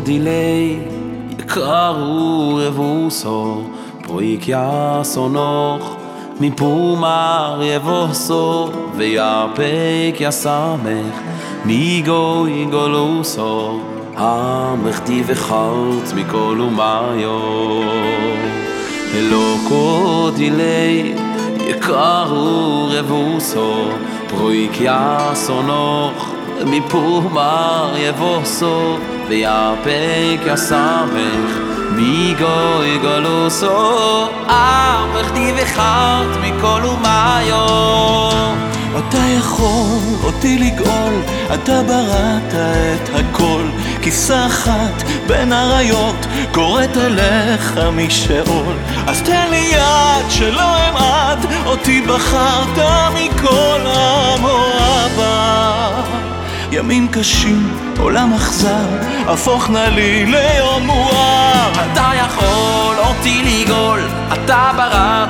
דילי יקרו רבוסו פויק יעשו נוח מפומר יבוסו ויעפק יסמך מגוי גולוסו המכתי וחרץ מכל אומיו אלוקו דילי יקרו רבוסו פרויק יעשו נוח מפומר יבוסו mer di ve khart mi kol u mayo אתה יכול אותי לגאול, אתה בראת את הכל. כבשה אחת בין אריות, קוראת אליך משאול. אז תן לי יד שלא אמעד, אותי בחרת מכל עמו. ימים קשים, עולם אכזר, הפוך נא לי ליום מואר. אתה יכול אותי לגאול, אתה בראת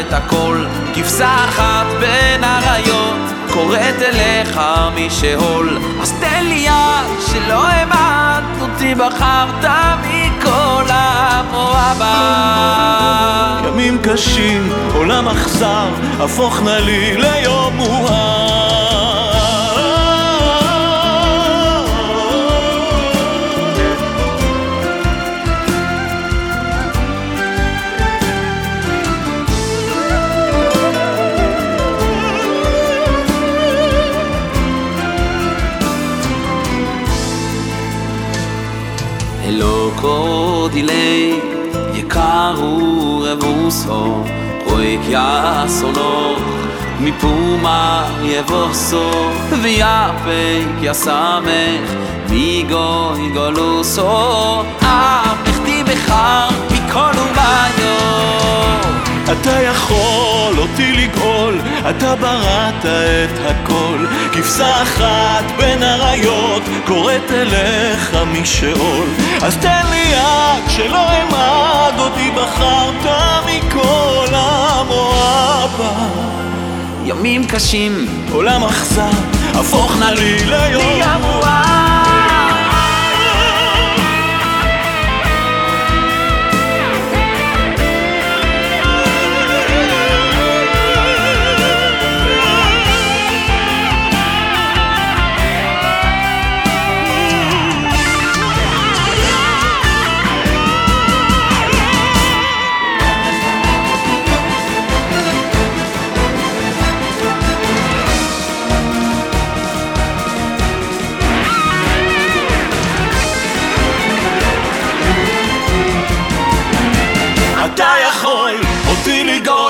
את הכל. כבשה אחת בין אריות, קוראת אליך משאול. אז תן לי יד שלא אמעט, אותי בחרת מכל עמו הבא. ימים קשים, עולם אכזר, הפוך נא לי ליום מואר. אלוקו דילי יקרו רבוסו פרויק karu מפומה יבוסו e יסמך sono mi אף נכתיב vorso אתה יכול אותי לגאול, אתה בראת את הכל. כבשה אחת בין אריות, קוראת אליך משאול. אז תן לי יד שלא אמעד, אותי בחרת מכל עמו אבא. ימים קשים עולם אכזר, הפוך נא לי ליום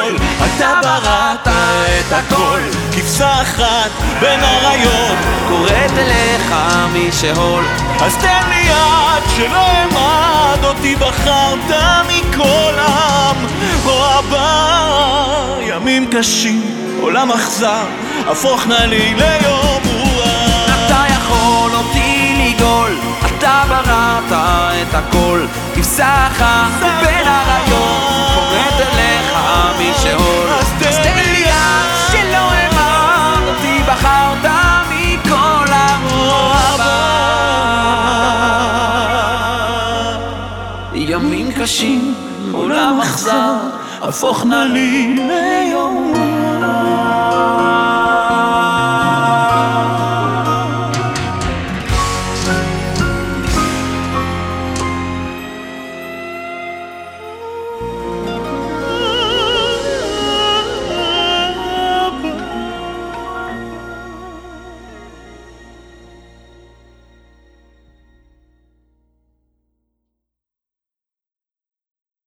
לגאול, אתה בראת את הכל. כבשה אחת בין אריות, קוראת אליך משאול אז תן לי יד שלא אמעד, אותי בחרת מכל עם. או הבא, ימים קשים, עולם אכזר, הפוך נא לי ליום מואר. אתה יכול אותי לגאול, אתה בראת את הכל. כבשה אחת בין קשים, עולם אכזר, הפוך נא לי